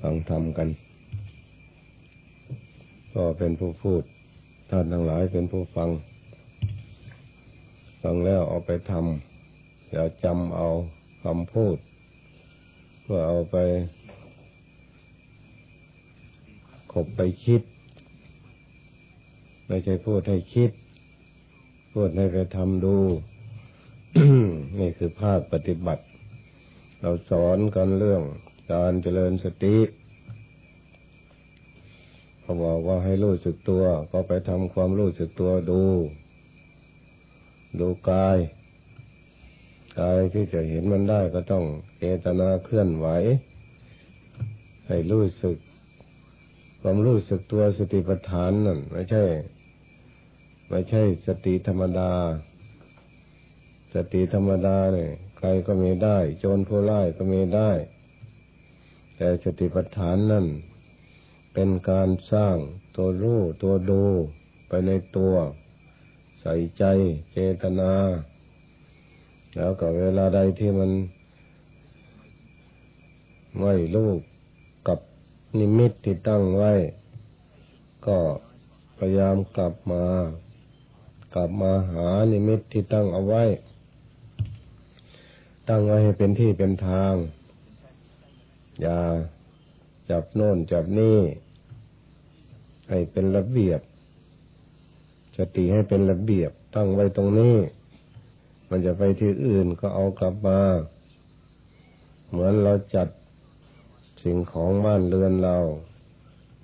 ฟังธรรมกัน ก็เป็นผู้พูด ท่านทั้งหลายเป็นผู้ฟัง ฟังแล้วเอาไปทำอย่าจำเอาคำพูด เพื่อเอาไป ขบไปคิด ไม่ใช่พูดให้คิด พูดให้ไปทำดู นี่คือภาคปฏิบัติ เราสอนกันเรื่อง การเจริญสติเขาบอกว่าให้รู้สึกตัว ก็ไปทำความรู้สึกตัวดู ดูกาย กายที่จะเห็นมันได้ก็ต้องเจตนาเคลื่อนไหว ให้รู้สึก ความรู้สึกตัวสติปัฏฐานนั่นไม่ใช่ ไม่ใช่สติธรรมดา สติธรรมดาเนี่ยใครก็มีได้ โจรผู้ร้ายก็มีได้ แต่สติปัฏฐานนั่นเป็นการสร้างตัวรู้ตัวดูไปในตัว ใส่ใจเจตนา แล้วก็เวลาใดที่มันไม่รู้กับนิมิตที่ตั้งไว้ ก็พยายามกลับมา กลับมาหานิมิตที่ตั้งเอาไว้ ตั้งไว้ให้เป็นที่เป็นทาง อย่าจับโน่นจับนี่ให้เป็นระเบียบสติให้เป็นระเบียบตั้งไว้ตรงนี้ มันจะไปที่อื่นก็เอากลับมา เหมือนเราจัดสิ่งของบ้านเรือนเรา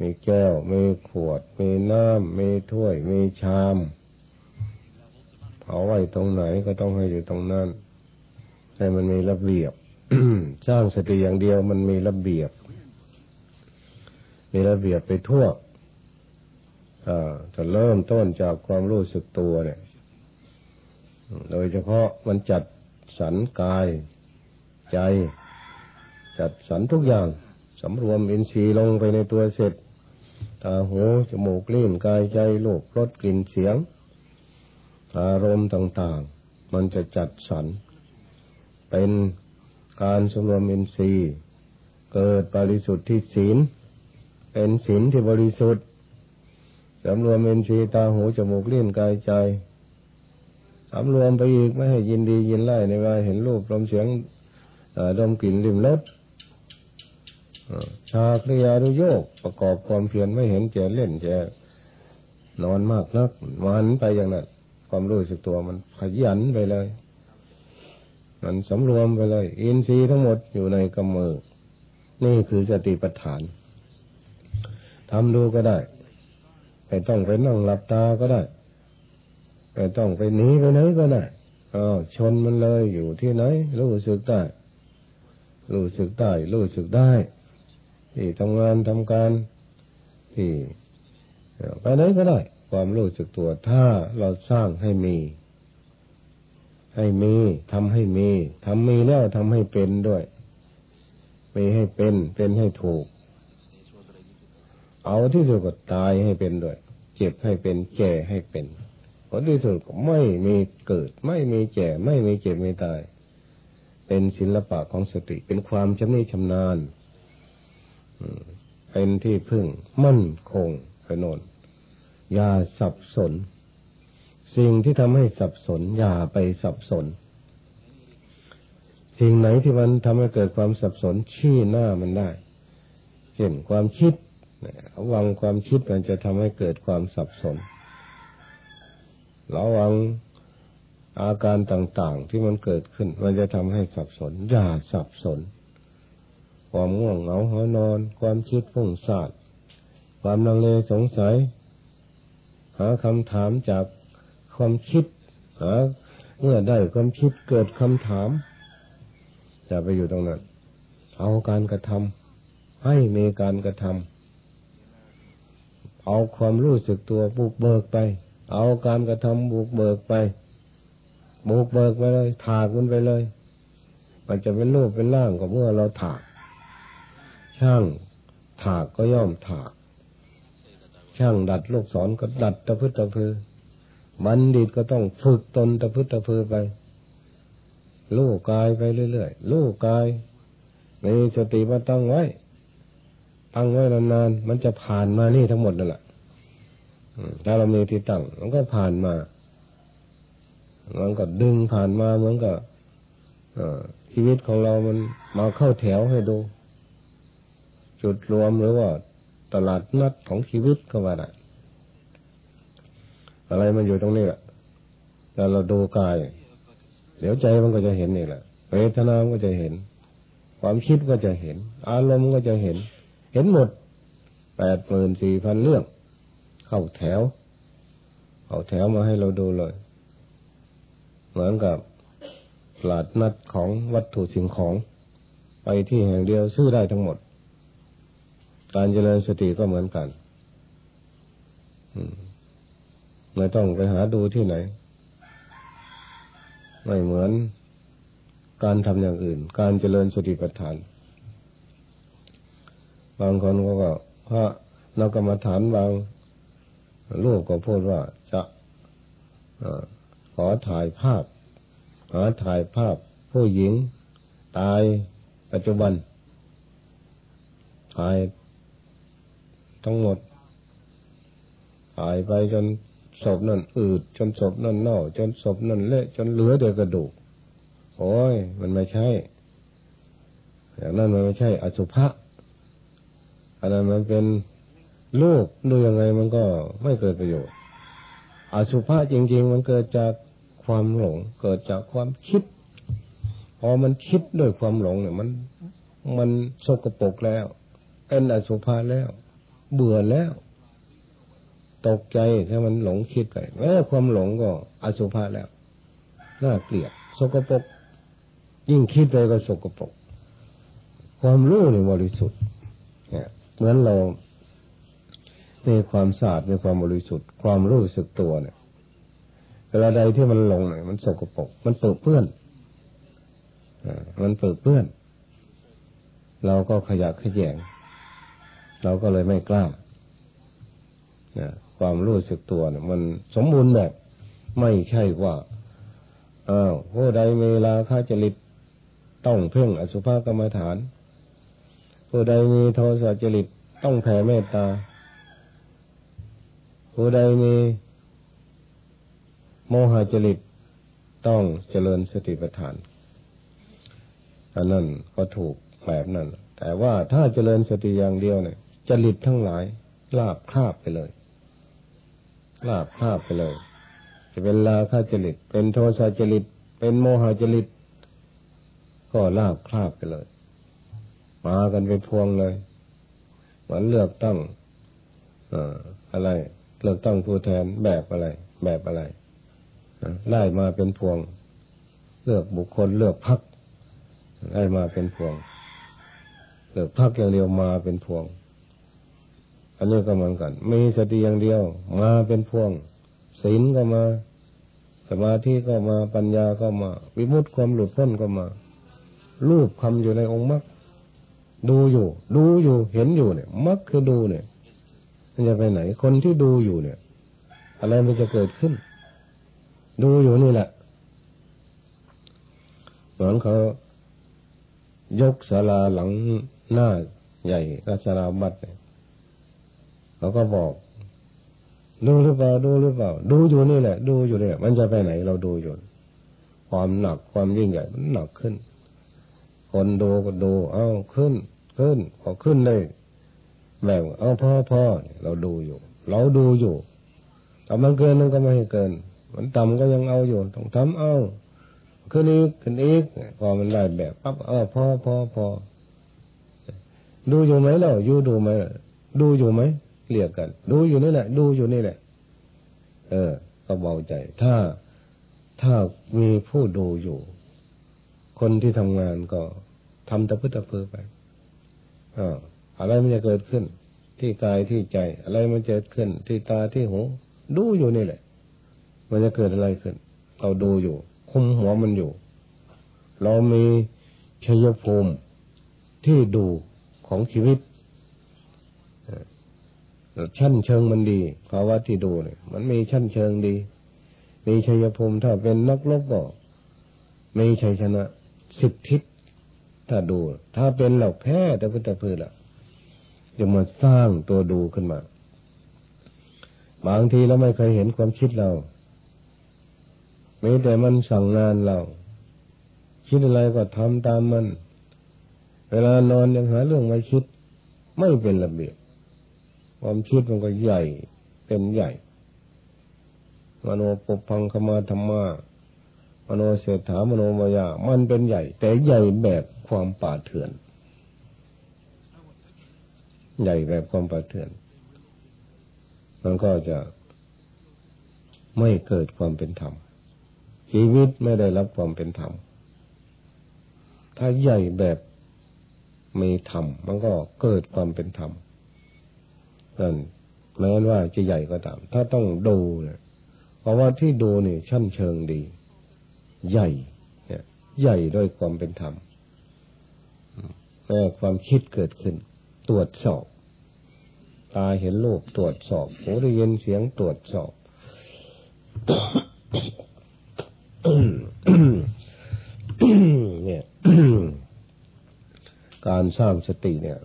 มีแก้ว มีขวด มีน้ำ มีถ้วย มีชามเอาไว้ตรงไหนก็ต้องให้อยู่ตรงนั้น ให้มันมีระเบียบ สร้างสติอย่างเดียวมันมีระเบียบ มีระเบียบไปทั่วจะเริ่มต้นจากความรู้สึกตัวเนี่ย โดยเฉพาะมันจัดสรรกายใจ จัดสรรทุกอย่างสำรวมอินทรีย์ลงไปในตัวเสร็จตาหูจมูกลิ้นกายใจโลกรสกลิ่นเสียง อารมณ์ต่าง ๆ มันจะจัดสรรเป็น การสำรวมอินทรีย์เกิดบริสุทธิ์ที่ศีล เป็นศีลที่บริสุทธิ์สำรวมอินทรีย์ตาหูจมูกลิ้นกายใจสำรวมไปอีกไม่ให้ยินดียินไล่ในว่าเห็นรูปลมเสียงดมกลิ่นริมรสชาคริยาดุโยกประกอบความเพียรไม่เห็นแจเล่นแจนอนมากนักมันไปอย่างนั้นความรู้สึกตัวมันขยันไปเลย มันสำรวมไปเลย อินทรีย์ทั้งหมดอยู่ในกำมือ นี่คือสติปัฏฐานทำดูก็ได้ไม่ต้องไปนั่งหลับตาก็ได้ไม่ต้องไปหนีไปไหนก็ได้อ๋ชนมันเลยอยู่ที่ไหน รู้สึกได้รู้สึกได้รู้สึกได้ที่ทำงานทำการที่ไปไหนก็ได้ ความรู้สึกตัวถ้าเราสร้างให้มี ให้มีทำให้มีทำมีแล้วทำให้เป็นด้วยมีให้เป็น เป็นให้ถูก เอาที่สุดก็ตายให้เป็นด้วย เจ็บให้เป็นแก่ให้เป็นผลที่สุดก็ไม่มีเกิด ไม่มีแก่ ไม่มีเจ็บไม่ตาย เป็นศิลปะของสติ เป็นความชำนิชำนาญเป็นที่พึ่งมั่นคงไปโนนอย่าสับสน สิ่งที่ทำให้สับสน อย่าไปสับสน สิ่งไหนที่มันทำให้เกิดความสับสนชี้หน้ามันได้ เช่นความคิดระวังความคิดมันจะทำให้เกิดความสับสนระวังอาการต่างๆ ที่มันเกิดขึ้น มันจะทำให้สับสน อย่าสับสน ความง่วงเหงาหอนอน ความคิดฟุ้งซ่านความลังเลสงสัย หาคำถามจาก ความคิดหาเมื่อได้ความคิดเกิดคำถามจะไปอยู่ตรงนั้น เอาการกระทำให้มีการกระทำเอาความรู้สึกตัวบุกเบิกไป เอาการกระทำบุกเบิกไปบุกเบิกไปเลยถากมันไปเลย มันจะเป็นรูปเป็นร่างก็เมื่อเราถาก ช่างถากก็ย่อมถาก ช่างดัดลูกศรก็ดัดตะพื้นตะพือ บัณฑิตก็ต้องฝึกตนตะพึตะพือไปลูกกายไปเรื่อยๆลูกกายมีสติมาตั้งไว้ ตั้งไว้นานๆมันจะผ่านมานี่ทั้งหมดนั่นแหละถ้าเรามีที่ตั้ง มันก็ผ่านมา มันก็ดึงผ่านมาเหมือนกับชีวิตของเรามันมาเข้าแถวให้ดู จุดรวมหรือว่าตลาดนัดของชีวิตก็ว่าได้ อะไรมันอยู่ตรงนี้แหละแต่เราดูกาย เดี๋ยวใจมันก็จะเห็นนี่แหละ เวทนาก็จะเห็น ความคิดก็จะเห็น อารมณ์ก็จะเห็น เห็นหมดแปดหมื่นสี่พันเรื่อง เข้าแถว เข้าแถวมาให้เราดูเลย เหมือนกับตลาดนัดของวัตถุสิ่งของ ไปที่แห่งเดียวซื้อได้ทั้งหมด การเจริญสติก็เหมือนกัน ไม่ต้องไปหาดูที่ไหน ไม่เหมือนการทำอย่างอื่น การเจริญสติปัฏฐาน บางคนก็ว่าพระนักกรรมฐานบางลูกก็พูดว่าจะขอถ่ายภาพขอถ่ายภาพ ผู้หญิง ตายปัจจุบัน ถ่ายทั้งหมดถ่ายไปจน ศพนั่นอืด จนศพนั่นเน่า จนศพนั่นเละจนเหลือแต่กระดูก โอ้ย มันไม่ใช่อย่างนั้นมันไม่ใช่ อสุภะอันนั้นมันเป็นลูกดูยังไงมันก็ไม่เกิดประโยชน์ อสุภะจริง ๆ มันเกิดจากความหลง เกิดจากความคิด พอมันคิดด้วยความหลงเนี่ย มันมันสกปรกแล้ว เป็นอสุภะแล้ว เบื่อแล้ว ตกใจถ้ามันหลงคิดไปแม้ความหลงก็อสุภะแล้วน่าเกลียดสกปรกยิ่งคิดไปก็สกปรกความรู้ในบริสุทธิ์เนี่ยเหมือนเรามีความสะอาดมีความบริสุทธิ์ ความรู้สึกตัวเนี่ยเวลาใดที่มันหลงเนี่ยมันสกปรกมันเปื้อเปื้อนมันเปื้อเปื้อน เราก็ขยะขยง เราก็เลยไม่กล้า ความรู้สึกตัวเนี่ยมันสมบูรณ์แบบไม่ใช่ว่าอ้าวผู้ใดมีราคาจริตต้องเพ่งอสุภกรรมฐาน ผู้ใดมีโทสะจริตต้องแผ่เมตตา ผู้ใดมีโมหะจริตต้องเจริญสติปัฏฐานอันนั้นก็ถูกแบบนั้น แต่ว่าถ้าเจริญสติอย่างเดียวเนี่ยจริตทั้งหลายลาบคาบไปเลย ลาบภาพไปเลย จะเป็นลาคาจริต เป็นโทสะจริต เป็นโมหะจริต ก็ลาบคาบไปเลย มากันเป็นพวงเลยเหมือนเลือกตั้งอะไร เลือกตั้งผู้แทนแบบอะไร แบบอะไรได้มาเป็นพวง เลือกบุคคลเลือกพักได้มาเป็นพวงเลือกพักอย่างเดียวมาเป็นพวง อันนี้ก็เหมือนกัน มีสติอย่างเดียว มาเป็นพวงศีลก็มา สมาธิก็มาปัญญาก็มา วิมุตติความหลุดพ้นก็มา รูปคำอยู่ในองค์มรรคดูอยู่ ดูอยู่เห็นอยู่เนี่ยมรรคคือดูเนี่ยมันจะไปไหน คนที่ดูอยู่เนี่ย อะไรมันจะเกิดขึ้น ดูอยู่นี่แหละเหมือนเขายกศาลาหลังหน้าใหญ่ราชาราบัตเนี่ย เขาก็บอก ดูหรือเปล่า ดูหรือเปล่า ดูอยู่นี่แหละ ดูอยู่เนี่ยมันจะไปไหนเราดูอยู่ ความหนักความยิ่งใหญ่มันหนักขึ้น คนดูก็ดู เอ้าขึ้น ขึ้นพอขึ้นได้แบบเอาพอพอเราดูอยู่ เราดูอยู่ถ้ามันเกินมันก็ไม่ให้เกิน มันต่ำก็ยังเอาอยู่ต้องทำเอาขึ้นอีกขึ้นอีกพอมันได้แบบปั๊บเออพอพอพอดูอยู่ไหมเราอยู่ดูไหมดูอยู่ไหม เรียกกัน ดูอยู่นี่แหละ ดูอยู่นี่แหละ เออ ก็เบาใจ ถ้าถ้ามีผู้ดูอยู่ คนที่ทำงานก็ทำตะพื้ตะเพือไปออะไรมันจะเกิดขึ้น ที่กายที่ใจ อะไรมันจะเกิดขึ้น ที่ตาที่หู ดูอยู่นี่แหละ มันจะเกิดอะไรขึ้น เราดูอยู่ คุมหัวมันอยู่ เรามีชัยภูมิที่ดูของชีวิต ชั้นเชิงมันดีภาวะที่ดูเนี่ยมันมีชั้นเชิงดี มีชัยภูมิถ้าเป็นนักลบก็มีชัยชนะสิบทิศถ้าดู ถ้าเป็นเหล่าแพ้แต่พุทธพืชละจะมาสร้างตัวดูขึ้นมา บางทีเราไม่เคยเห็นความคิดเราไม่แต่มันสั่งงานเรา คิดอะไรก็ทำตามมัน เวลานอนยังหาเรื่องมาคิด ไม่เป็นระเบียบ ความคิดมันก็ใหญ่เป็นใหญ่ มโนปพังคมาธรรมามโนเศรษฐามโนมายา มันเป็นใหญ่ แต่ใหญ่แบบความป่าเถื่อน ใหญ่แบบความป่าเถื่อน มันก็จะไม่เกิดความเป็นธรรม ชีวิตไม่ได้รับความเป็นธรรม ถ้าใหญ่แบบมีธรรม มันก็เกิดความเป็นธรรม นั่นแม้ว่าจะใหญ่ก็ตาม ถ้าต้องดูเนี่ยเพราะว่าที่ดูเนี่ยชั้นเชิงดี ใหญ่เนี่ยใหญ่ด้วยความเป็นธรรมแม้ความคิดเกิดขึ้น ตรวจสอบ ตาเห็นรูปตรวจสอบหูได้ยินเสียงตรวจสอบเนี่ย การสร้างสติเนี่ย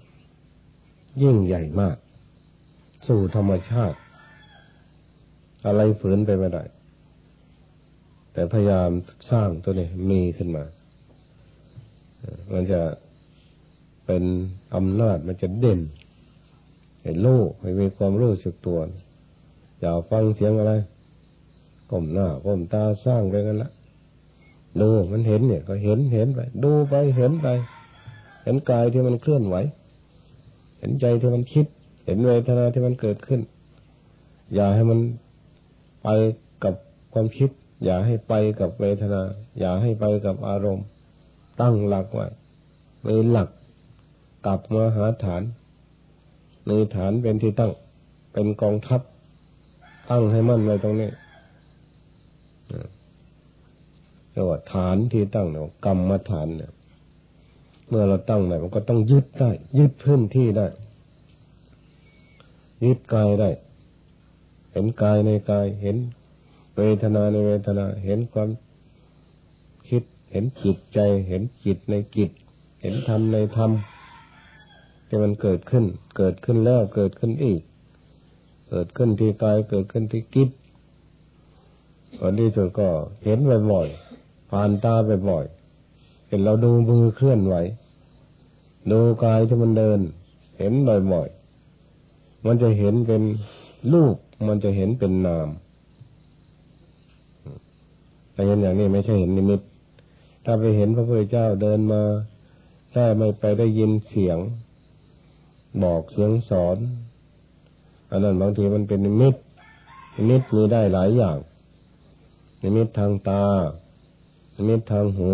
ยิ่งใหญ่มาก สู่ธรรมชาติ อะไรฝืนไปไม่ได้ แต่พยายามสร้างตัวนี้มีขึ้นมา มันจะเป็นอำนาจมันจะเด่นให้โลกให้มีความรู้สึกตัว อย่าฟังเสียงอะไรก้มหน้าก้มตาสร้างไปกันละดูมันเห็นเนี่ย ก็เห็นเห็นไป ดูไปเห็นไป เห็นกายที่มันเคลื่อนไหว เห็นใจที่มันคิด เห็นเวทนาที่มันเกิดขึ้น อย่าให้มันไปกับความคิด อย่าให้ไปกับเวทนา อย่าให้ไปกับอารมณ์ ตั้งหลักไว้มีหลักกลับมาหาฐานมีฐานเป็นที่ตั้ง เป็นกองทัพ ตั้งให้มั่นไว้ตรงนี้เรียกว่าฐานที่ตั้งเนี่ยกรรมฐานเนี่ย เมื่อเราตั้งไหนมันก็ต้องยึดได้ ยึดพื้นที่ได้ ยึดกายได้ เห็นกายในกาย เห็นเวทนาในเวทนา เห็นความคิด เห็นจิตใจ เห็นจิตในจิต เห็นธรรมในธรรมที่มันเกิดขึ้น เกิดขึ้นแล้วเกิดขึ้นอีก เกิดขึ้นที่กาย เกิดขึ้นที่จิตวันนี้สุดก็เห็นบ่อยๆ ผ่านตาบ่อยๆ เห็นเราดูมือเคลื่อนไหว ดูกายที่มันเดิน เห็นบ่อยๆ มันจะเห็นเป็นรูป มันจะเห็นเป็นนามแต่เห็นอย่างนี้ไม่ใช่เห็นนิมิต ถ้าไปเห็นพระพุทธเจ้าเดินมาได้ไม่ไปได้ยินเสียง บอกเสียงสอน อันนั้นบางทีมันเป็นนิมิต นิมิตมีได้หลายอย่าง นิมิตทางตา นิมิตทางหู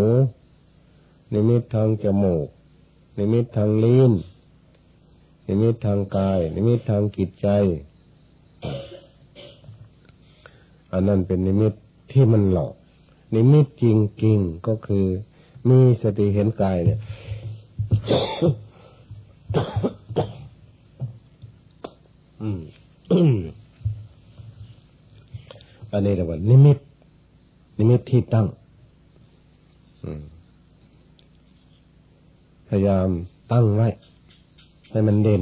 นิมิตทางจมูก นิมิตทางลิ้น นิมิตทางกาย นิมิตทางจิตใจ อันนั้นเป็นนิมิตที่มันหลอก นิมิตจริงจริงก็คือ มีสติเห็นกายเนี่ยอันนี้เรียกว่านิมิต นิมิตที่ตั้งพยายามตั้งไว้ ให้มันเด่น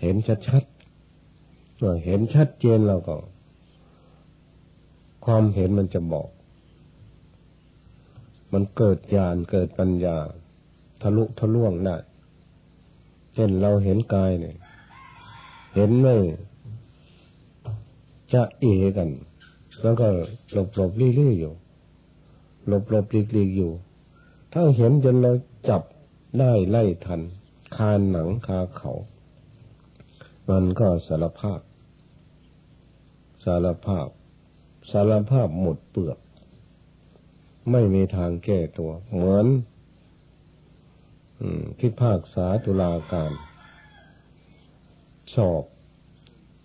เห็นชัดๆเมื่อเห็นชัดเจนเราก็ ความเห็นมันจะบอก มันเกิดญาณเกิดปัญญา ทะลุทะลวงได้เช่นเราเห็นกายเนี่ย เห็นไม่จะเอกัน แล้วก็หลบหลบลี่ลี่อยู่ หลบหลบลีกลีกอยู่ ถ้าเห็นจนเราจับได้ไล่ทันานหนังคาเขา มันก็สารภาพ สารภาพ สารภาพหมดเปลือก ไม่มีทางแก้ตัว เหมือนที่ภาคษาตุลาการ สอบ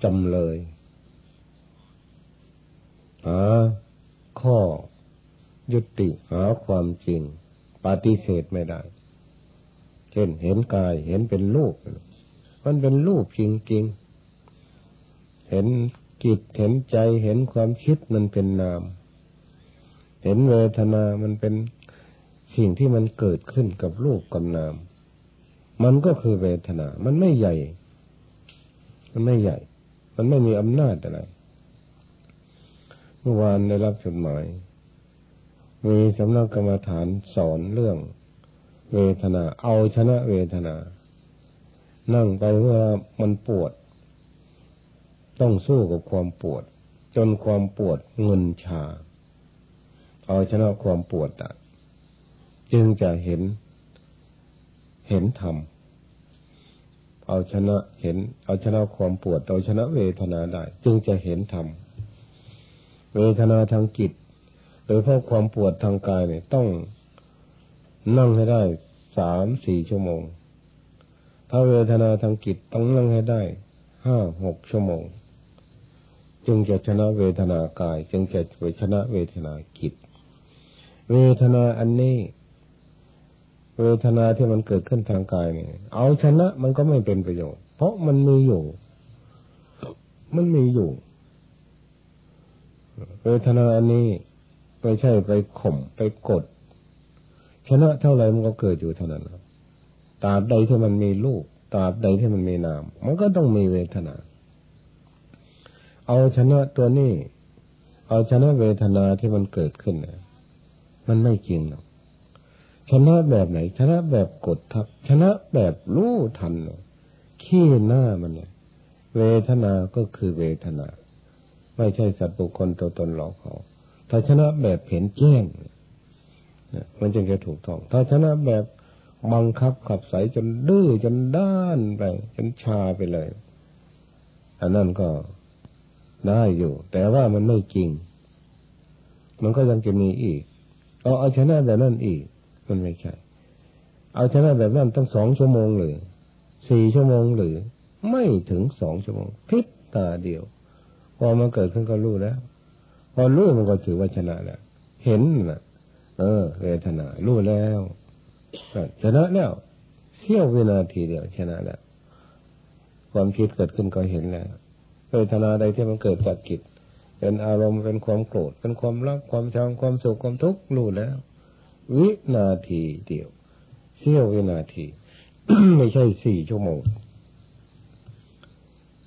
จำเลยหาข้อยุติหาความจริง ปฏิเสธไม่ได้ ช่นเห็นกายเห็นเป็นรูป มันเป็นรูปจริงๆ เห็นจิตเห็นใจเห็นความคิดมันเป็นนาม เห็นเวทนา มันเป็นสิ่งที่มันเกิดขึ้นกับรูปกับนาม มันก็คือเวทนา มันไม่ใหญ่ มันไม่ใหญ่ มันไม่มีอำนาจอะไร เมื่อวานได้รับจดหมาย มีสำนักกรรมฐานสอนเรื่อง เวทนา เอาชนะเวทนา นั่งไปเมื่อมันปวด ต้องสู้กับความปวด จนความปวดเงินชา เอาชนะความปวดได้จึงจะเห็น เห็นธรรมเอาชนะเห็น เอาชนะความปวด เอาชนะเวทนาได้ จึงจะเห็นธรรมเวทนาทางจิตโดยเพราะความปวดทางกายเนี่ยต้อง นั่งให้ได้สามสี่ชั่วโมง ถ้าเวทนาทางจิตต้องนั่งให้ได้ห้าหกชั่วโมง จึงจะชนะเวทนากาย จึงจะไปชนะเวทนาจิตเวทนาอันนี้เวทนาที่มันเกิดขึ้นทางกายเนี่ย เอาชนะมันก็ไม่เป็นประโยชน์ เพราะมันมีอยู่ มันมีอยู่ เวทนาอันนี้ไม่ใช่ไปข่มไปกด ชนะเท่าไหร่มันก็เกิดอยู่เท่านั้นตราบใดที่มันมีลูกตราบใดที่มันมีนาม มันก็ต้องมีเวทนา เอาชนะตัวนี้ เอาชนะเวทนาที่มันเกิดขึ้นเนะมันไม่จริงหรอกชนะแบบไหน ชนะแบบกดทับ ชนะแบบรู้ทันขี้หน้ามันเนี่ย เวทนาก็คือเวทนา ไม่ใช่สัตว์บุคคลตัวตนหลอกเขา ถ้าชนะแบบเห็นแจ้ง มันจึงจะถูกต้อง ถ้าชนะแบบบังคับขับใสจนดื้อจนด้านไปจนชาไปเลย อันนั้นก็ได้อยู่ แต่ว่ามันไม่จริง มันก็ยังจะมีอีกเอาเอาชนะแบบนั้นอีก มันไม่ใช่ เอาชนะแบบนั้นตั้งสองชั่วโมงหรือสี่ชั่วโมงหรือ ไม่ถึงสองชั่วโมงพิษตาเดียว พอมันเกิดขึ้นก็รู้แล้ว พอรู้มันก็ถือว่าชนะแล้วเห็นนะ เออ เวทนา รู้แล้วชนะแล้วเสี้ยววินาทีเดียวชนะแล้วความคิดเกิดขึ้นก็เห็นแล้วเวทนาใดที่มันเกิดจากจิตเป็นอารมณ์เป็นความโกรธเป็นความรักความชังความสุขความทุกข์รู้แล้ว วินาทีเดียวเสี้ยววินาที ไม่ใช่สี่ชั่วโมง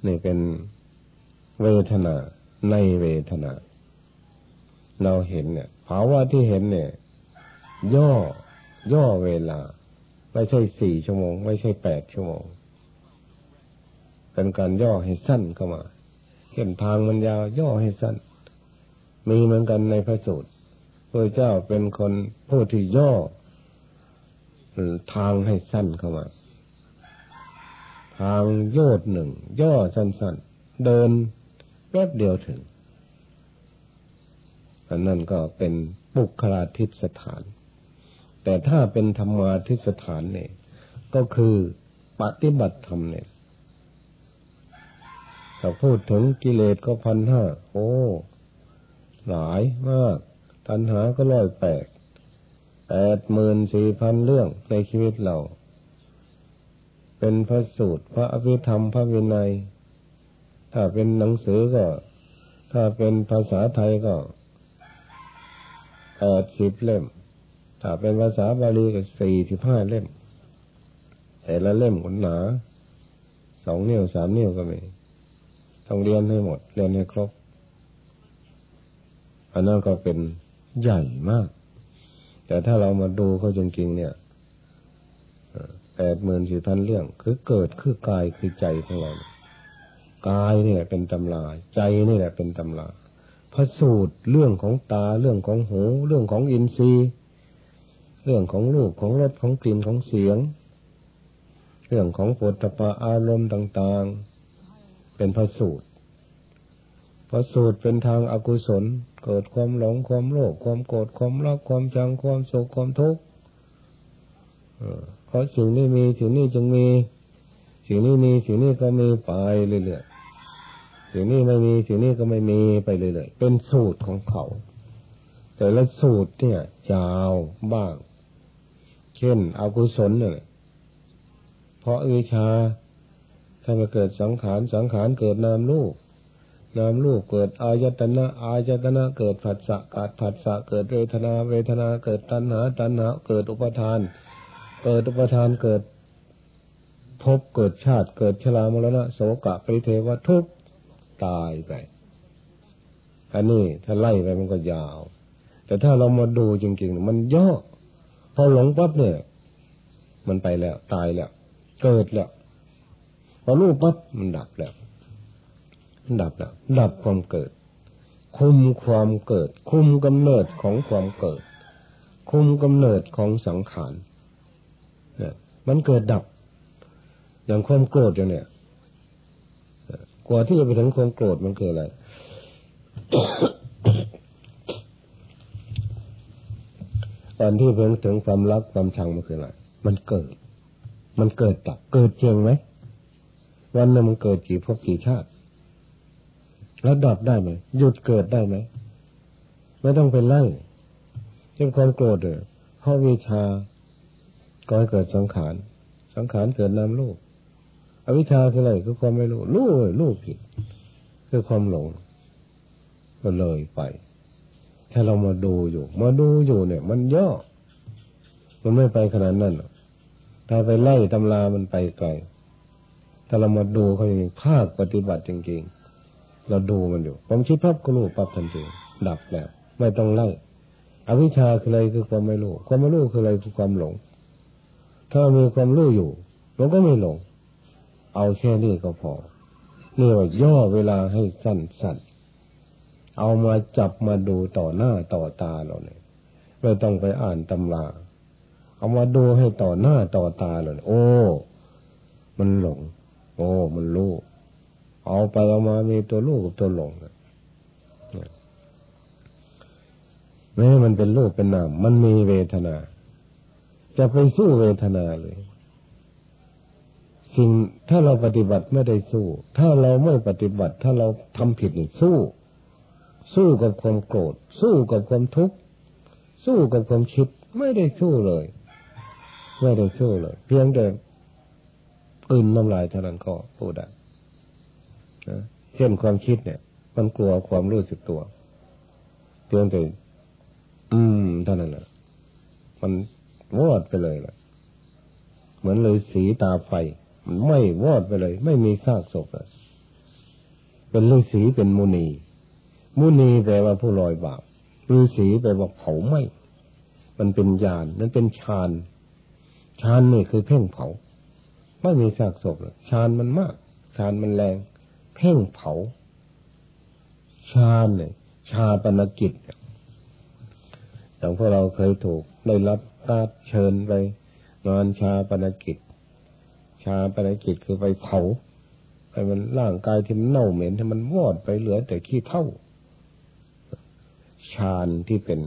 นี่เป็นเวทนาในเวทนา เราเห็นเนี่ยภาวะที่เห็นเนี่ย ย่อ ย่อเวลา ไม่ใช่สี่ชั่วโมง ไม่ใช่แปดชั่วโมง เป็นการย่อให้สั้นเข้ามาเห็นทางมันยาว ย่อให้สั้น มีเหมือนกันในพระสูตรพระเจ้าเป็นคนผู้ที่ย่อทางให้สั้นเข้ามา ทางโยดหนึ่ง ย่อสั้นๆ เดินแป๊บเดียวถึงอันนั้นก็เป็นปุคลาทิศสถาน แต่ถ้าเป็นธรรมาทิสถานเนี่ย ก็คือปฏิบัติธรรมเนี่ยถ้าพูดถึงกิเลสก็พันห้า โอ้ หลายมาก ตัณหาก็ร้อยแปด แปดหมื่นสี่พันเรื่องในชีวิตเรา เป็นพระสูตร พระอภิธรรม พระวินัย ถ้าเป็นหนังสือก็ ถ้าเป็นภาษาไทยก็แปดสิบเล่ม ถ้าเป็นภาษาบาลีก็สี่สิบห้าเล่ม แต่ละเล่มขนหนา สองนิ้วสามนิ้วก็มี ต้องเรียนให้หมด เรียนให้ครบ อันนั้นก็เป็นใหญ่มาก แต่ถ้าเรามาดูเขาจริงๆเนี่ยแปดหมื่นสี่พันเรื่อง คือเกิดคือกายคือใจของเรากายนี่แหละเป็นตำราใจนี่แหละเป็นตำราพระสูตรเรื่องของตาเรื่องของหู เรื่องของอินทรีย์ เรื่องของรูปของรสของกลิ่นของเสียง เรื่องของปุถะอารมณ์ต่างๆ เป็นพระสูตรพระสูตรเป็นทางอากุศล เกิดความหลงความโลภความโกรธความรักความจังความโศกความทุกข์เพราะสิ่งนี้มีสิ่งนี้จึงมีสิ่งนี้มีสิ่งนี้ก็มีไปเรื่อยๆสิ่งนี้ไม่มีสิ่งนี้ก็ไม่มีไปเรื่อยๆเป็นสูตรของเขา แต่ละสูตรเนี่ย ยาวบ้าง เช่นอากุศลเนี่ยเพราะวิชาถ้ามาเกิดสังขารสังขารเกิดนามรูปนามรูปเกิดอายตนะอายตนะเกิดผัสสะกาดผัสสะเกิดเวทนา เวทนาเกิดตัณหา ตัณหา เกิดอุปทาน เกิดอุปทานเกิดภพเกิดชาติเกิดชรามรณะโสกะปริเทวทุกตายไป อันนี้ถ้าไล่ไปมันก็ยาว แต่ถ้าเรามาดูจริงๆ มันย่อ พอหลงปั๊บเนี่ย มันไปแล้ว ตายแล้ว เกิดแล้ว พอรู้ปั๊บมันดับแล้วมันดับแล้ว ดับความเกิด คุมความเกิด คุมกำเนิดของความเกิด คุมกำเนิดของสังขารเนี่ยมันเกิดดับ อย่างความโกรธอย่างเนี้ยกว่าที่จะไปถึงความโกรธมันเกิดอะไร ตอนที่เพิ่งถึงความรักความชังมันคืออะไรมันเกิด มันเกิดดับเกิดจียงไหมวันนึงมันเกิดกี่พบกี่ชาติ แล้วดับได้ไหมหยุดเกิดได้ไหมไม่ต้องไปไล่เช่นความโกรธเออเพราะวิชาก็ให้เกิดสังขาร สังขารเกิดนามรูปอวิชชาคืออะไรคือความไม่รู้รู้รู้ผิด คือความหลงก็เลยไป ถ้าเรามาดูอยู่ มาดูอยู่เนี่ย มันย่อ มันไม่ไปขนาดนั้นถ้าไปไล่ตำรามันไปไกลถ้าเรามาดูเขาอย่างภาคปฏิบัติจริงๆเราดูมันอยู่ความคิดพับก็รู้ปั๊บทันทีดับแล้วไม่ต้องไล่อวิชชาคืออะไรคือความไม่รู้ ความไม่รู้คืออะไรคือความหลง ถ้ามีความรู้อยู่มันก็ไม่หลง เอาแค่นี้ก็พอนี่ว่าย่อเวลาให้สั้นสั้น เอามาจับมาดูต่อหน้าต่อตาเราเนี่ยไม่ต้องไปอ่านตำราเอามาดูให้ต่อหน้าต่อตาเราโอ้ มันหลง โอ้ มันรู้เอาไปเอามามีตัวรู้กับตัวหลงเนี่ยแม้มันเป็นรูปเป็นนามมันมีเวทนา จะไปสู้เวทนาเลยสิ่งถ้าเราปฏิบัติไม่ได้สู้ ถ้าเราไม่ปฏิบัติ ถ้าเราทำผิดสู้ สู้กับความโกรธ สู้กับความทุกข์ สู้กับความคิด ไม่ได้สู้เลย ไม่ได้สู้เลย เพียงแต่อื่นน้ำลายเท่านั้นก็พูดได้เช่นความคิดเนี่ย มันกลัวความรู้สึกตัว เพียงแต่อืมเท่านั้นแหละมันวอดไปเลยล่ะ เหมือนเลยสีตาไฟ มันไม่วอดไปเลย ไม่มีซากศพเลยเป็นฤาษีเป็นมุนี มุนีแปลว่าผู้ลอยบาปฤาษีแปลว่าเผาไหมมันเป็นญาณนั่นเป็นฌานฌานนี่คือเพ่งเผา ไม่มีซากศพเลยฌานมันมากฌานมันแรง เพ่งเผาฌานเนี่ยชาปนกิจอย่างพวกเราเคยถูกได้รับการเชิญไปงานชาปนกิจ ชาปนกิจคือไปเผาไปมันร่างกายที่มันเน่าเหม็นที่มันวอดไปเหลือแต่ขี้เท่า ฌานที่เป็น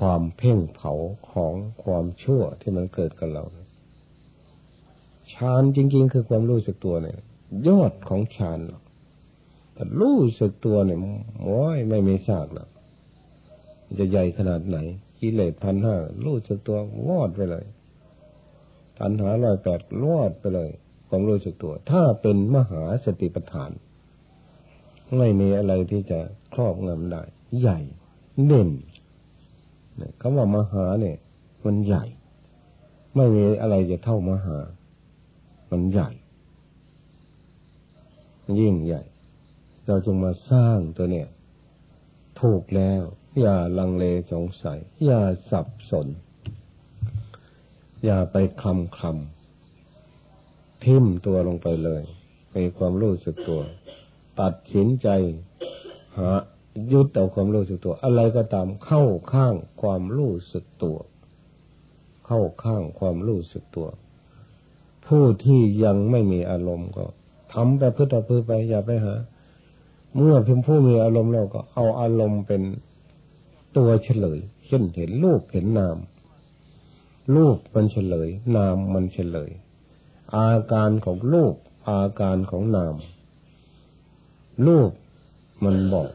ความเพ่งเผาของความชั่วที่มันเกิดกับเราฌานจริง ๆ คือความรู้สึกตัวเนี่ย ยอดของฌานหรอกแต่รู้สึกตัวเนี่ยโอ้ยไม่มีซากหรอกจะใหญ่ขนาดไหนกิเลสพันห้ารู้สึกตัววอดไปเลยทันหาลอยแปดวอดไปเลยความรู้สึกตัว ถ้าเป็นมหาสติปัฏฐาน ไม่มีอะไรที่จะครอบงำได้ ใหญ่ เด่นคำว่ามหาเนี่ย มันใหญ่ ไม่มีอะไรจะเท่ามหา มันใหญ่ยิ่งใหญ่ เราจงมาสร้างตัวเนี่ย ถูกแล้ว อย่าลังเลสงสัย อย่าสับสน อย่าไปคลำคลำทิ่มตัวลงไปเลย มีความรู้สึกตัว ตัดสินใจหายุดเอาความรู้สึกตัว อะไรก็ตามเข้าข้างความรู้สึกตัว เข้าข้างความรู้สึกตัว ผู้ที่ยังไม่มีอารมณ์ก็ทำไปพื่อต่อพือไปอย่าไปหา เมื่อเพียงผู้มีอารมณ์แล้วก็เอาอารมณ์เป็นตัวเฉลย เช่นเห็นรูปเห็นนามรูปมันเฉลย นามมันเฉลย อาการของรูปอาการของนาม รูปมันบอก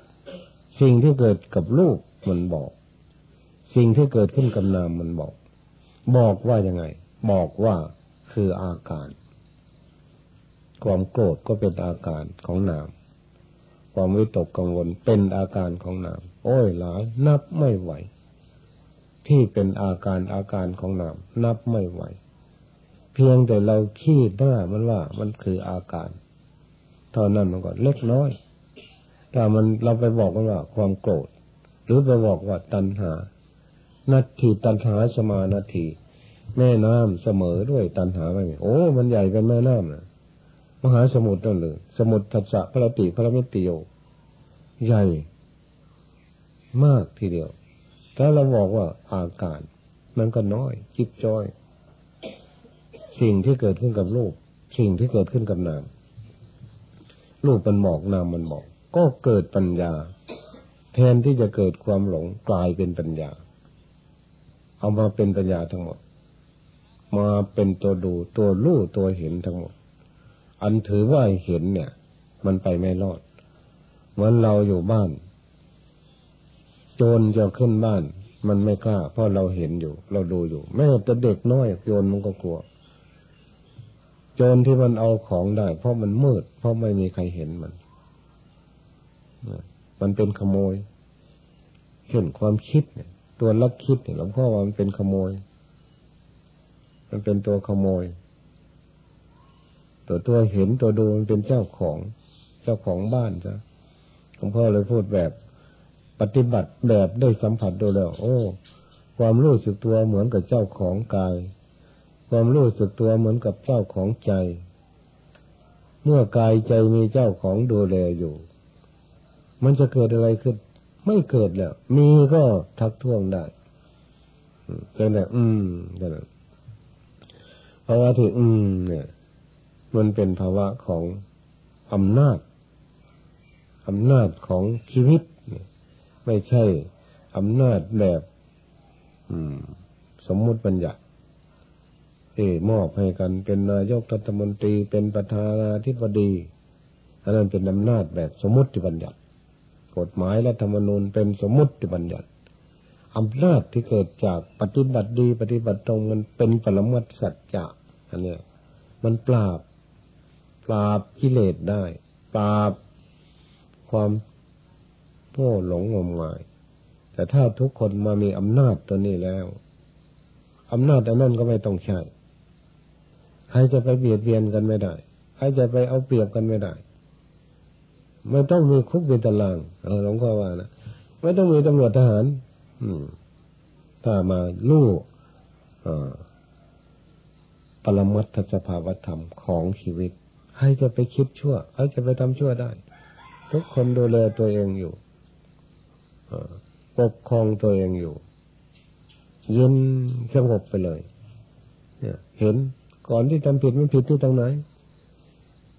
สิ่งที่เกิดกับรูปมันบอก สิ่งที่เกิดขึ้นกับนามมันบอก บอกว่ายังไง บอกว่าคืออาการ ความโกรธก็เป็นอาการของนาม ความวิตกกังวลเป็นอาการของนาม โอ้ยหลาย นับไม่ไหว ที่เป็นอาการอาการของนาม นับไม่ไหว เพียงแต่เราคิดว่ามันว่ามันคืออาการ เท่านั้นมันก็เล็กน้อยถ้ามันเราไปบอกมันว่าความโกรธ หรือไปบอกว่าตัณหา นาทีตัณหาสมานาที แม่น้ำเสมอด้วยตัณหาไม่โอ้ มันใหญ่เป็นแม่น้ำนะมหาสมุทรนั่นเลยสมุทรทัศะพระติพระมิติโยใหญ่ มากทีเดียวถ้าเราบอกว่าอาการมันก็น้อยจิบจ้อย สิ่งที่เกิดขึ้นกับลูกสิ่งที่เกิดขึ้นกับนาม ลูกมันบอกนามมันบอก ก็เกิดปัญญา แทนที่จะเกิดความหลงกลายเป็นปัญญา เอามาเป็นปัญญาทั้งหมด มาเป็นตัวดูตัวรู้ตัวเห็นทั้งหมด อันถือว่าเห็นเนี่ย มันไปไม่รอดเหมือนเราอยู่บ้าน โจรจะขึ้นบ้าน มันไม่กล้า เพราะเราเห็นอยู่ เราดูอยู่ แม้แต่เด็กน้อยโจรมันก็กลัว โจรที่มันเอาของได้ เพราะมันมืด เพราะไม่มีใครเห็นมัน มันเป็นขโมยเช่นความคิดเนี่ย ตัวลักคิดเนี่ยหลวงพ่อว่ามันเป็นขโมย มันเป็นตัวขโมย ตัวตัวเห็นตัวดูมันเป็นเจ้าของ เจ้าของบ้านจ้ะหลวงพ่อเลยพูดแบบ ปฏิบัติแบบได้สัมผัสดูแล้ว โอ้ ความรู้สึกตัวเหมือนกับเจ้าของกาย ความรู้สึกตัวเหมือนกับเจ้าของใจ เมื่อกายใจมีเจ้าของดูแลอยู่ มันจะเกิดอะไรขึ้น ไม่เกิดแล้ว มีก็ทักท้วงได้แค่นั้นอืมแค่นั้นภาวะที่อืม เนี่ย มันเป็นภาวะของอำนาจอำนาจของชีวิตไม่ใช่อำนาจแบบสมมุติบัญญัติ ที่มอบให้กันเป็นนายกรัฐมนตรีเป็นประธานาธิบดีอันนั้นเป็นอำนาจแบบสมมติบัญญัติ กฎหมายและธรรมนูญเป็นสมมติบัญญัติอำนาจที่เกิดจากปฏิบัติดีปฏิบัติตรงมันเป็นปรมัตสัจจะอันนี้มันปราบ ปราบกิเลสได้ ปราบความโง่หลงงมงาย แต่ถ้าทุกคนมามีอำนาจตัวนี้แล้วอำนาจอันนั้นก็ไม่ต้องใช้ ใครจะไปเบียดเบียนกันไม่ได้ ใครจะไปเอาเปรียบกันไม่ได้ ไม่ต้องมีคุกเป็นตารางหลวงพ่อว่านะไม่ต้องมีตำรวจทหาร อืม ถ้ามาลู่ปรมัตถสภาวธรรมของชีวิต ใครจะไปคิดชั่ว ใครจะไปทำชั่วได้ ทุกคนดูแลตัวเองอยู่ปกครองตัวเองอยู่เย็นสงบไปเลย เนี่ย เห็น ก่อนที่ทำผิดมันผิดที่ตรงไหน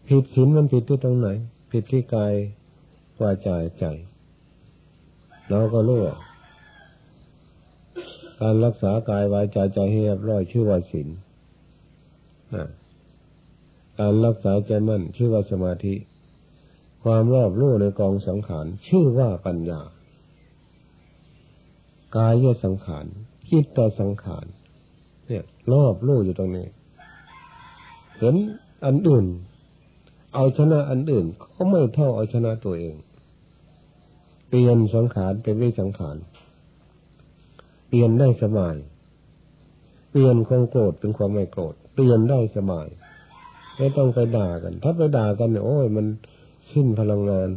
ผิดศีลมันผิดที่ตรงไหน ผิดที่กายวาจาใจ เราก็รู้การรักษากายวาจาใจให้เรียบร้อยชื่อว่าศีลการรักษาใจมั่นชื่อว่าสมาธิ ความรอบรู้ในกองสังขารชื่อว่าปัญญากายสังขารคิดต่อสังขารเนี่ย รอบรู้อยู่ตรงนี้ เห็นอันอื่น เอาชนะอันอื่นก็ไม่เท่าเอาชนะตัวเองเปลี่ยนสังขารเป็นวิสังขารเปลี่ยนได้สบาย เปลี่ยนความโกรธเป็นความไม่โกรธเปลี่ยนได้สบายไม่ต้องไปด่ากัน ถ้าไปด่ากันเนี่ยโอ้ยมันสิ้นพลังงาน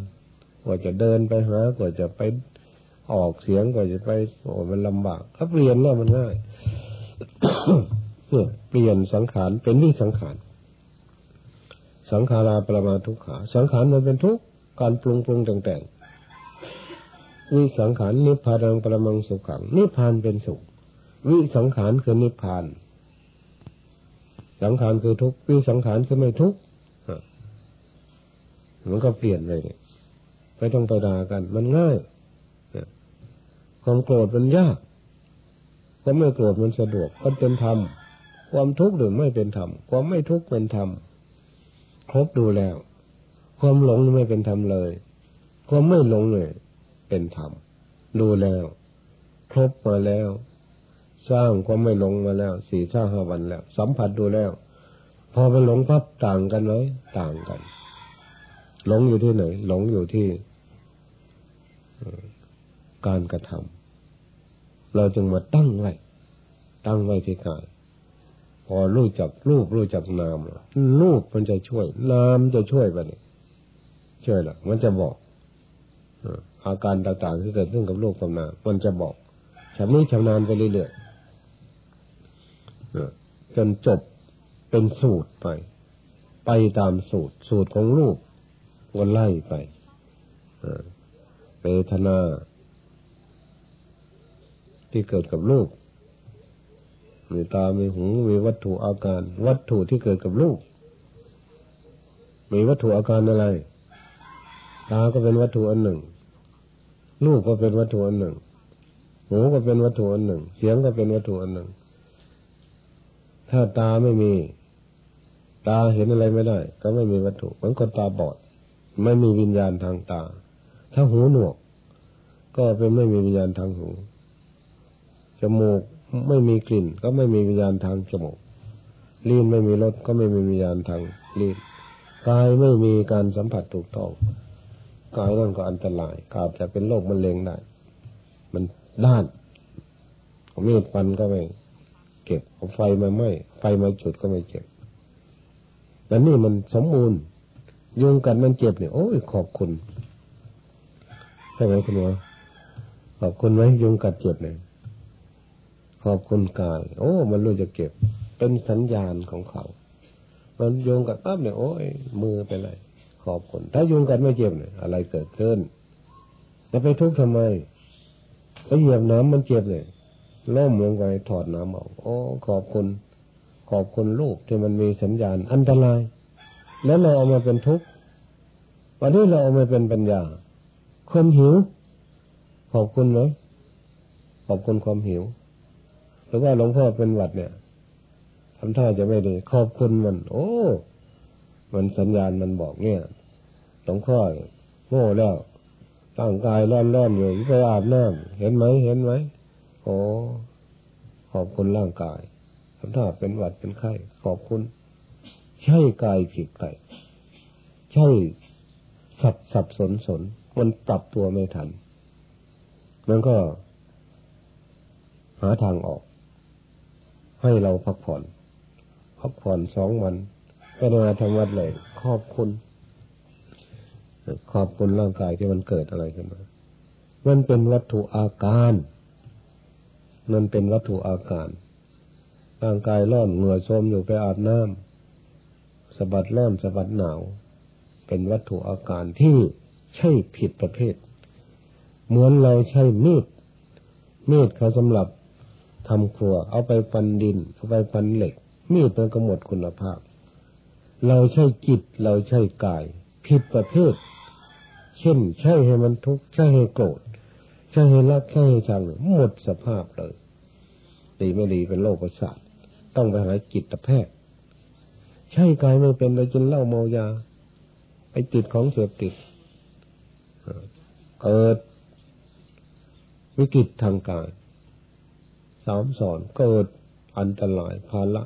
กว่าจะเดินไปหากว่าจะไปออกเสียงกว่าจะไปโอ้มันลำบาก ถ้าเปลี่ยนแล้วมันง่ายเปลี่ยนสังขารเป็นวิสังขาร สังขาราประมาทุกขาสังขารมันเป็นทุกข์การปรุงปรุงแต่งๆวิสังขารนิพพานังประมังสุขังนิพพานเป็นสุข วิสังขารคือนิพพาน สังขารคือทุกข์วิสังขารคือไม่ทุกข์มันก็เปลี่ยนเลยไม่ต้องไปด่ากัน มันง่ายความโกรธมันยากความไม่โกรธมันสะดวกมันเป็นธรรมความทุกข์หรือไม่เป็นธรรมความไม่ทุกข์เป็นธรรม ครบดูแล้ว ความหลงไม่เป็นธรรมเลย ความไม่หลงเลยเป็นธรรมดูแล้ว ครบมาแล้ว สร้างความไม่หลงมาแล้วสี่ชาห้าวันแล้ว สัมผัสดูแล้ว พอมันหลงปั๊บต่างกันไหมต่างกัน หลงอยู่ที่ไหน หลงอยู่ที่การกระทำเราจึงมาตั้งไว้ ตั้งไว้ที่กาย พอรู้จักรูปรู้จักนามรูปมันจะช่วย นามจะช่วยไปนี่ช่วยละมันจะบอกอาการต่างๆที่เกิดขึ้นกับรูปกับนามมันจะบอกชำนี้ชำนาญไปเรื่อยๆจนจบเป็นสูตรไป ไปตามสูตร สูตรของรูปวนไล่ไปเวทนา ที่เกิดกับรูป มีตา มีหู มีวัตถุอาการ วัตถุที่เกิดกับรูป มีวัตถุอาการอะไร ตาก็เป็นวัตถุอันหนึ่ง รูปก็เป็นวัตถุอันหนึ่ง หูก็เป็นวัตถุอันหนึ่ง เสียงก็เป็นวัตถุอันหนึ่ง ถ้าตาไม่มี ตาเห็นอะไรไม่ได้ ก็ไม่มีวัตถุเหมือนคนตาบอด ไม่มีวิญญาณทางตา ถ้าหูหนวก ก็เป็นไม่มีวิญญาณทางหู จมูก ไม่มีกลิ่น ก็ไม่มีวิญญาณทางจมูกลิ้นไม่มีรสก็ไม่มีวิญญาณทางลิ้นกายไม่มีการสัมผัสถูกต้องกายนั่นก็อันตรายกาบจะเป็นโรคมะเร็งได้ มันด้านมีดฟันก็ไม่เก็บเอาไฟมาไหม้ไฟมาจุดก็ไม่เจ็บแต่นี่มันสมบูรณ์ยุงกัดมันเจ็บเนี่ยโอ้ยขอบคุณใช่ไหมคุณวะขอบคุณไหมยุงกัดเจ็บเนี่ย ขอบคุณกาย โอ้ มันรู้จะเก็บ เป็นสัญญาณของเขา มันโยงกับปั๊บเนี่ยโอ้ยมือไปเลยขอบคุณ ถ้าโยงกันไม่เจ็บเนี่ยอะไรเกิดขึ้นจะไปทุกข์ทำไมไปเหยียบน้ำมันเจ็บเลยล่มลงไปถอดน้ำออกโอ้ขอบคุณ ขอบคุณลูกที่มันมีสัญญาณอันตราย แล้วเราเอามาเป็นทุกข์วันนี้เราเอามาเป็นปัญญาความหิว ขอบคุณไหมขอบคุณความหิว หรือว่าหลวงพ่อเป็นหวัดเนี่ยทำท่าจะไม่ดี ขอบคุณมัน โอ้ มันสัญญาณมันบอกเนี่ยหลวงพ่อโง่แล้วร่างกายร้อนร้อนอยู่ไปอาบน้ำเห็นไหมเห็นไหมโอ้ขอบคุณร่างกายทำท่าเป็นหวัดเป็นไข้ขอบคุณ ใช่กายผิดไปใช่สับสับสนสน มันปรับตัวไม่ทัน มันก็หาทางออก ให้เราพักผ่อนพักผ่อนสองวันก็มาทำวัดเลยขอบคุณขอบคุณร่างกายที่มันเกิดอะไรขึ้นมามันเป็นวัตถุอาการ มันเป็นวัตถุอาการ ร่างกายร้อนเหงื่อโซมอยู่ไปอาบน้ำสะบัดร้อนสะบัดหนาว เป็นวัตถุอาการที่ใช่ผิดประเภท เหมือนเราใช้มีดมีดเขาสำหรับ ทำครัว เอาไปฟันดิน เอาไปฟันเหล็ก มีดมันก็หมดคุณภาพ เราใช้จิตเราใช้กายผิดประเภท เช่น ใช่ให้มันทุกข์ใช่ให้โกรธใช่ให้รักใช่ให้ชังหมดสภาพเลยดีไม่ดีเป็นโรคประสาทต้องไปหาจิตแพทย์ ใช่กายไม่เป็นเลยจนเล่าเมายา ไปติดของเสพติดเกิดวิกฤตทางกายามสอนเกิดอันตรายภาระ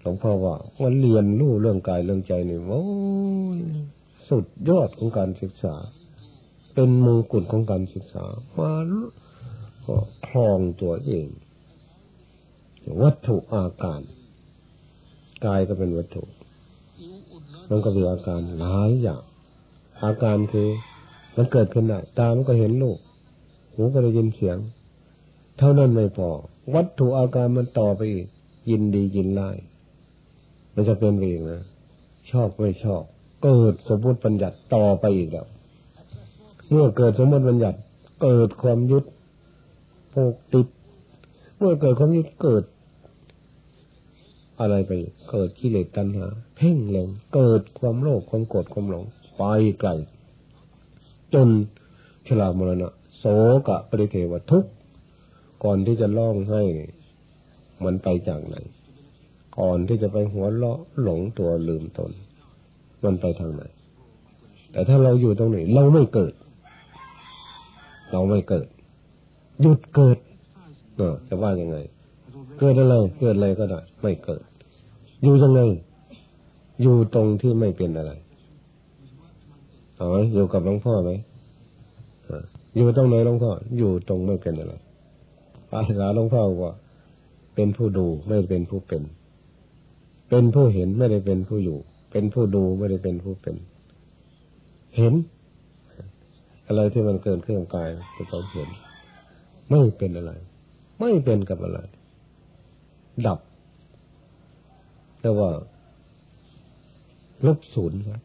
หลวงพ่อว่าวันเรียนรู้เรื่องกายเรื่องใจนี่โอ้ยสุดยอดของการศึกษา เป็นมงกุฎของการศึกษามาก็คลองตัวเอง วัตถุอาการกายก็เป็นวัตถุมันก็มีอาการหลายอย่างอาการคือมันเกิดขึ้นได้ตามันก็เห็นลูกหูก็ได้ยินเสียง ท่านั้นไม่พอ วัตถุอาการมันต่อไปอีก ยินดียินไล่มันจะเป็นไปอีกนะ ชอบไม่ชอบ เกิดสมมติปัญญัติต่อไปอีกแล้ว เมื่อเกิดสมมติปัญญัติ เกิดความยึดผูกติด เมื่อเกิดความยึดเกิด อะไรไป เกิดกิเลสตัณหา เพ่งเล็งเกิดความโลภความโกรธความหลงไปไกลจนชรามรณะโสกะปริเทวทุก ก่อนที่จะร้องให้มันไปจากไหน ก่อนที่จะไปหัวเราะหลงตัวลืมตน มันไปทางไหน แต่ถ้าเราอยู่ตรงนี้เราไม่เกิด เราไม่เกิด หยุดเกิดเออจะว่ายังไง เกิดอะไร เกิดอะไรก็ได้ ไม่เกิด อยู่ยังไง อยู่ตรงที่ไม่เป็นอะไรเอาไหมอยู่กับหลวงพ่อไหมอยู่ตรงไหนหลวงพ่ออยู่ตรงไม่เป็นอะไร อาสาหลวงพ่อว่า เป็นผู้ดูไม่ได้เป็นผู้เป็น เป็นผู้เห็นไม่ได้เป็นผู้อยู่ เป็นผู้ดูไม่ได้เป็นผู้เป็น เห็น อะไรที่มันเกิดขึ้นกับกายจะต้องเห็น ไม่เป็นอะไร ไม่เป็นกับอะไร ดับแต่ว่าลบศูนย์ครับ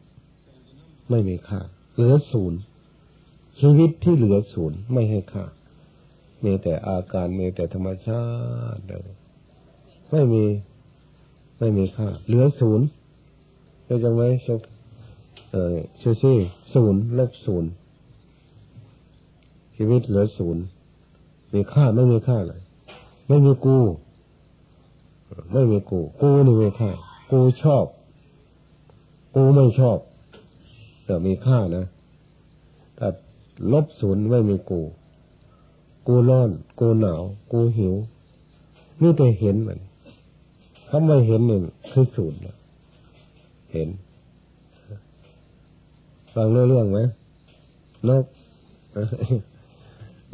ไม่มีค่า เหลือศูนย์ชีวิตที่เหลือศูนย์ไม่ให้ค่า มีแต่อาการมีแต่ธรรมชาติเลยไม่มี ไม่มีค่าเหลือศูนย์เข้าใจไหมชกเออชูซี่ศูนย์ลบศูนย์ชีวิตเหลือศูนย์มีค่าไม่มีค่าเลยไม่มีกู ไม่มีกู กูนี่มีค่ากูชอบ กูไม่ชอบ แต่มีค่านะแต่ลบศูนย์ไม่มีกู กูร้อน กูหนาว กูหิว นี่แต่เห็นมันถ้าไม่เห็นหนึ่งคือศูนย์เห็น ฟังเรื่องไหมลบ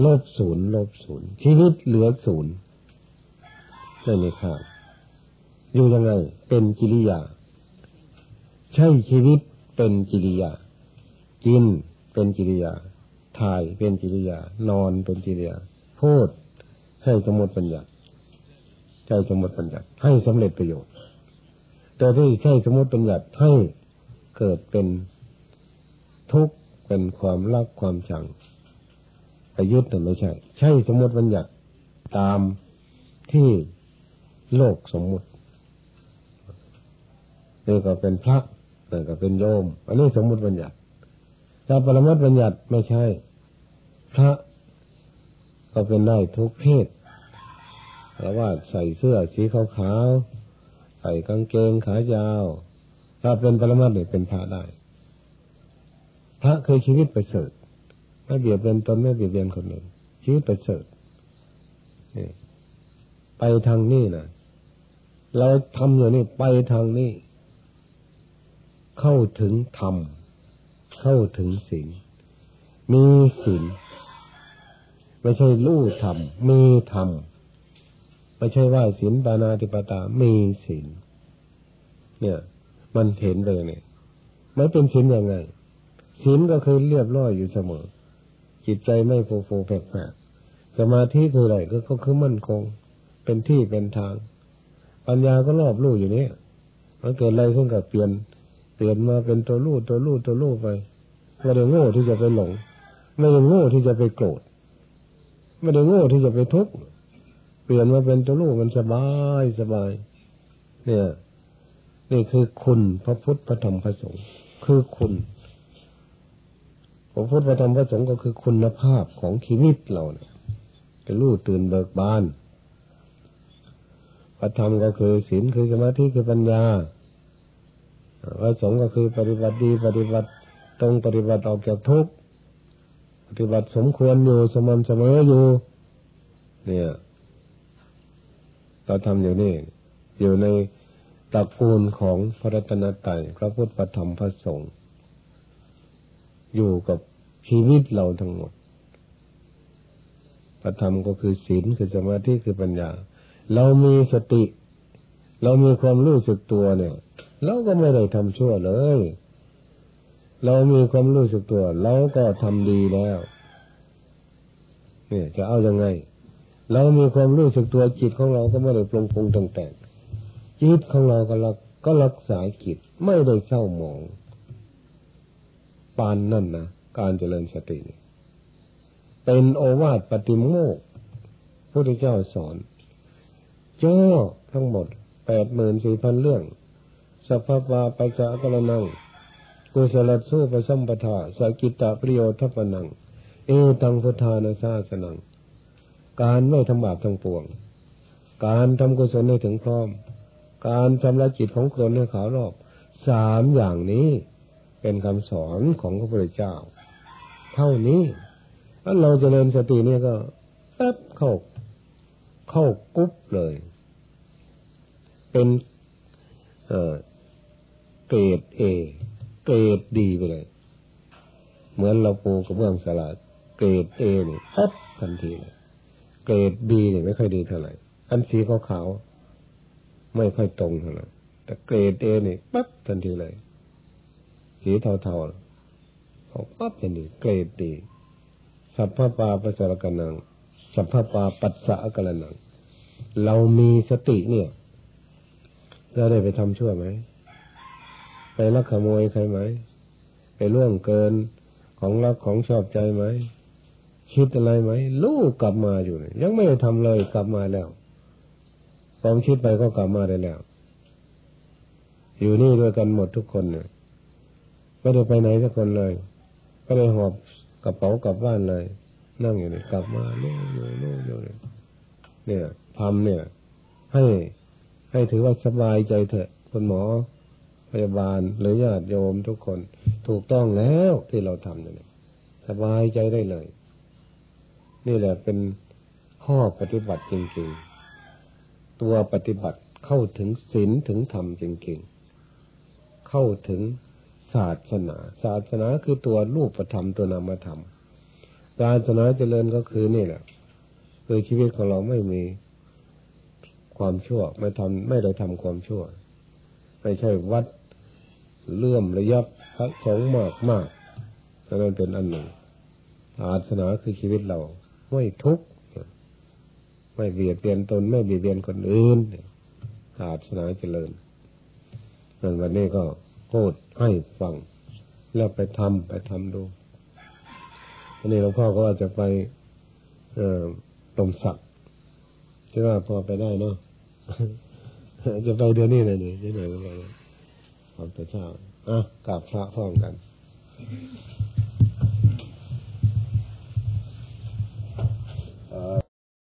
ลบศูนย์ลบศูนย์ชีวิตเหลือศูนย์ไม่มีค่าอยู่ยังไง เป็นกิริยา ใช่ชีวิตเป็นกิริยา กินเป็นกิริยา ถ่ายเป็นกิริยา นอนเป็นกิริยา พูดให้สมมติปัญญาใช่สมมติปัญญาให้สำเร็จประโยชน์ แต่ที่ใช่สมมติปัญญาให้เกิดเป็นทุกข์เป็นความรักความชังประยุทธ์แต่ไม่ใช่ ใช่สมมติปัญญาตามที่โลกสมมุตินี่ก็เป็นพระนี่ก็เป็นโยม อันนี้สมมติบัญญัติถ้าปรมัตบัญญัติไม่ใช่ พระก็เป็นได้ทุกเพศแต่ว่าใส่เสื้อสีขาวๆ ใส่กางเกงขายาว ถ้าเป็นปรมัตเนี่ยเป็นพระได้ พระคือชีวิตไปเสริฐไม่เบียดเบียนตนไม่เบียดเบียนคนอื่นชีวิตไปเสริฐนี่ไปทางนี้นะเราทำอยู่นี่ไปทางนี้ เข้าถึงธรรม เข้าถึงศีลมีศีล ไม่ใช่ลู่ธรรมมีธรรมไม่ใช่ว่าศีลปานาติปตามีศีลเนี่ย มันเห็นเลยเนี่ยไม่เป็นศีลยังไงศีลก็คือเรียบร้อยอยู่เสมอ จิตใจไม่โฟโฟแฝงสมาธิคืออะไรก็คือมั่นคง เป็นที่เป็นทาง ปัญญาก็รอบรู้อยู่เนี่ยมันเกิดอะไรขึ้นกับเปลี่ยน เปลี่ยนมาเป็นตัวรู้ตัวรู้ตัวรู้ไปไม่ได้โง่ที่จะไปหลง ไม่ได้โง่ที่จะไปโกรธ ไม่ได้โง่ที่จะไปทุกข์เปลี่ยนมาเป็นตัวรู้มันสบายสบาย เนี่ย นี่คือคุณพระพุทธพระธรรมพระสงฆ์คือคุณพระพุทธพระธรรมพระสงฆ์ก็คือคุณภาพของชีวิตเราเนี่ยจะรู้ตื่นเบิกบานพระธรรมก็คือศีลคือสมาธิคือปัญญาพระสงฆ์ก็คือปฏิบัติดีปฏิบัติตรงปฏิบัติออกจากทุกข์ ฏิบัติสมควรอยู่สม่ำเสมออยู่ เนี่ยเราทำอยู่นี่อยู่ในตระกูลของพระรัตนตรัยพระพุทธธรรมพระสงฆ์อยู่กับชีวิตเราทั้งหมดพระธรรมก็คือศีลคือสมาธิคือปัญญา เรามีสติ เรามีความรู้สึกตัวเนี่ย เราก็ไม่ได้ทำชั่วเลย เรามีความรู้สึกตัวเราก็ทำดีแล้วเนี่ยจะเอาอยัางไง เรามีความรู้สึกตัวจิตของเราก็ไม่ได้ปรุงปรุงแต่งแต่งจิตของเราก็รักก็รักษาจิตไม่ได้เศร้าหมอง ปานนั่นนะการเจริญสติเป็นโอวาทปฏิโมกพระพุทธเจ้าสอนเจ้าทั้งหมดแปดหมื่นสี่พันเรื่องสัพพะปัจจากรนัง กุศลสู้ปสัมปทาสกิตาปริโยทัปนัง เอตังพุทธานาซาสนัง การไม่ทำบาปทั้งปวง การทำกุศลให้ถึงพร้อม การชำระจิตของคนให้ขาวรอบสามอย่างนี้เป็นคำสอนของพระพุทธเจ้า เท่านี้ถ้าเราจเจริญสติเนี่ยก็แป๊บเข้าเข้ากุ๊บเลย เป็นเออเกรดเอ เกรดดีไปเลย เหมือนเราปูกระเบื้องสลัดเกรดเอเนี่ยปั๊บทันทีเลยเกรดบีเนี่ยไม่ค่อยดีเท่าไหร่ อันสีขาวๆไม่ค่อยตรงเท่าไหร่แต่เกรดเอเนี่ยปั๊บทันทีเลย สีเทาๆเขาปั๊บทันทีเกรดดีสัพพะปาปัสสะ อะกะระณัง สัพพะปาปัสสะ อะกะระณัง เรามีสติเนี่ย เราได้ไปทำชั่วไหม ไปลักขโมยใครไหม ไปล่วงเกินของรักของชอบใจไหม คิดอะไรไหม ลูกกลับมาอยู่เนี่ยยังไม่ได้ทำเลยกลับมาแล้วความคิดไปก็กลับมาได้แล้ว อยู่นี่ด้วยกันหมดทุกคนเนี่ยไม่ได้ไปไหนสักคนเลย ก็เลยหอบกระเป๋ากลับบ้านเลย นั่งอยู่นี่กลับมาโน่นโน่นโน่นโน่นเนี่ยทำเนี่ย ให้ให้ถือว่าสบายใจเถอะคุณหมอ พยาบาลหรือญาติโยมทุกคน ถูกต้องแล้วที่เราทำเนี่ยสบายใจได้เลย นี่แหละเป็นข้อปฏิบัติจริง ๆ ตัวปฏิบัติเข้าถึงศีลถึงธรรมจริง ๆ เข้าถึงศาสนา ศาสนาคือตัวรูปธรรมตัวนามธรรม ศาสนาเจริญก็คือนี่แหละคือชีวิตของเราไม่มีความชั่ว ไม่ทำไม่ได้ทำความชั่ว ไม่ใช่วัด เลื่อมระยับพระสงฆ์มากมากนั่นเป็นอันหนึ่งศาสนาคือชีวิตเราไม่ทุกข์ไม่เบียดเบียนตน ไม่เบียดเบียนคนอื่นศาสนาเจริญนั่นวันนี้ก็พูดให้ฟัง แล้วไปทำไปทำดูวันนี้หลวงพ่อก็ว่าจะไปเอ่อตมสักคิดว่าพอไปได้เนาะจะไปเดือนนี้เลยนี่ที่ไหนก็ไป พระพุทธเจ้าอะกราบพระพร้อมกัน Uh...